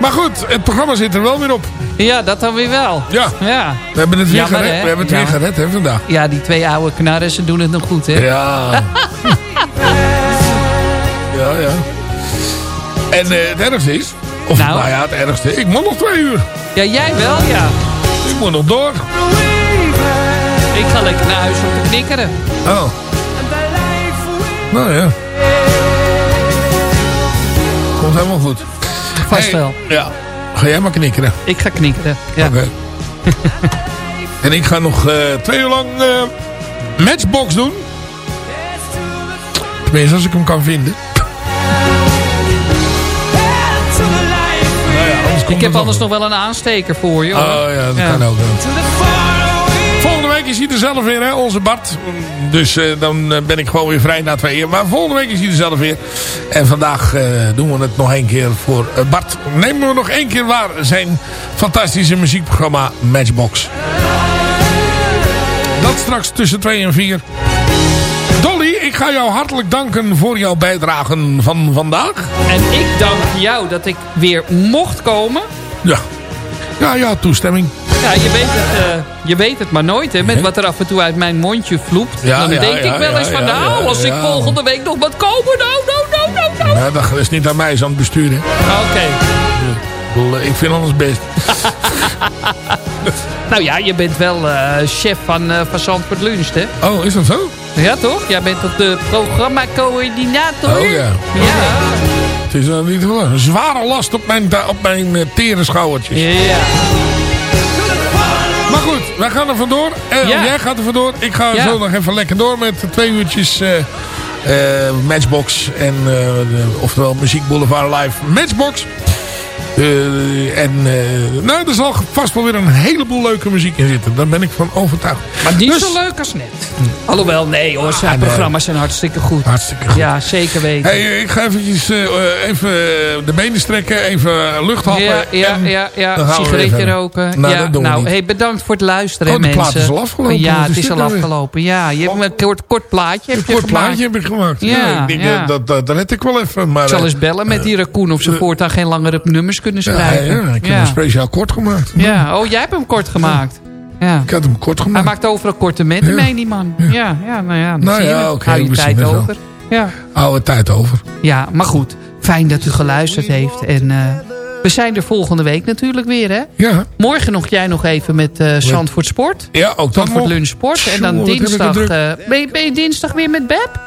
Maar goed, het programma zit er wel weer op. Ja, dat dan weer wel. Ja. ja. We hebben het weer Jammer, gered, hè? we hebben het Ja. weer gered hè, vandaag. Ja, die twee oude knarren, ze doen het nog goed, hè? Ja. *laughs* ja, ja. En eh, het ergste is... Of nou. Nou? ja, het ergste. Ik moet nog twee uur. Ja, jij wel, ja. Ik moet nog door. Ik ga lekker naar huis om te knikkeren. Oh. Nou ja. Komt helemaal goed. Vast wel. Ja. Ga jij maar knikkeren. Ik ga knikkeren, ja. Oké. *laughs* en ik ga nog eh, twee uur lang eh, Matchbox doen. Tenminste, als ik hem kan vinden. Nou ja, Ik heb anders nog wel een aansteker voor je, hoor. Oh ja, dat kan ook. wel. Week is hij er zelf weer, hè, onze Bart. Dus eh, dan eh, ben ik gewoon weer vrij na twee uur. Maar volgende week is hij er zelf weer. En vandaag eh, doen we het nog één keer voor Bart. Nemen we nog één keer waar zijn fantastische muziekprogramma Matchbox. Dat straks tussen twee en vier. Dolly, ik ga jou hartelijk danken voor jouw bijdragen van vandaag. En ik dank jou dat ik weer mocht komen. Ja, ja, ja toestemming. Ja, je weet het, eh, je weet het maar nooit, hè. Met wat er af en toe uit mijn mondje vloept. Ja, dan ja, denk ja, ik wel eens van, nou, als ik volgende week nog wat komen, nou, nou, nou, nou, nou. Ja, dat is niet aan mij, is aan het bestuur. hè. Oké. Ik bedoel, Ik vind alles best. *laughs* Nou ja, je bent wel eh, chef van, eh van Zandvoort Lunch, hè? Oh, is dat zo? Ja, toch? Jij bent toch de programma-coördinator? Oh ja. Ja. Het is uh, niet een zware last op mijn, op mijn eh, tere schoudertjes. Ja. Gaan er vandoor. Eh, Ja. Jij gaat er vandoor. Ik ga Ja. zo nog even lekker door met twee uurtjes eh, eh, Matchbox. En, de- oftewel Muziek Boulevard Live Matchbox. Eh, en eh, nou, er zal vast wel weer een heleboel leuke muziek in zitten. Daar ben ik van overtuigd. Maar niet Dus- zo leuk als net. Alhoewel, nee hoor, zijn Ah, nee. programma's zijn hartstikke goed. Hartstikke goed. Ja, zeker weten. Hey, ik ga eventjes eh, even de benen strekken, even lucht happen. ja, ja, ja, ja. sigaretje roken. Nou, ja, nou, hey, bedankt voor het luisteren, Oh, de mensen. plaat is al afgelopen. Ja, het is al weer? afgelopen. Ja, je hebt een kort, kort plaatje Een kort plaatje heb ik gemaakt. Ja, Ja, ik denk, ja. Dat, dat, dat red ik wel even. Maar, Ik zal eens bellen met die raccoon of ze voortaan geen langere nummers kunnen schrijven. ja, ik heb hem speciaal kort gemaakt. Ja, oh, jij hebt hem kort gemaakt. Ja. Ik had hem kort Hij gemaakt. maakt overal korte metten mee, die man. Ja, ja, nou ja. Nou zie ja, het. oké, tijd over. Ja. Oude tijd over. ja, maar goed. Fijn dat u geluisterd heeft. En eh, we zijn er volgende week natuurlijk weer, hè? Ja. Morgen nog jij nog even met eh Zandvoort Sport. Ja, ook dat Zandvoort. Lunch Sport. En dan dinsdag... eh, ben, je, ben je dinsdag weer met Beb?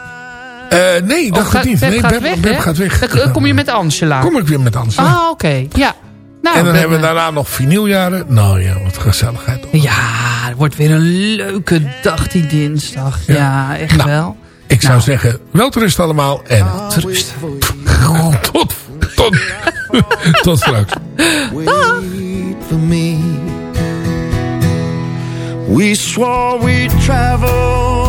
Eh, nee, dat Of gaat niet. Beb Nee, gaat Beb, weg, Beb gaat weg. Dan kom je met Angela. Kom ik weer met Angela. Ah, oké. Ja. Nou, en dan Beb, hebben we daarna nog vinyljaren. Nou ja, wat gezelligheid. Ja, het wordt weer een leuke dag die dinsdag. Ja, echt Nou, wel. Ik zou zeggen, wel rust allemaal. En Trust. *laughs* tot, tot, *laughs* tot straks. Wait for me. We swore we'd travel.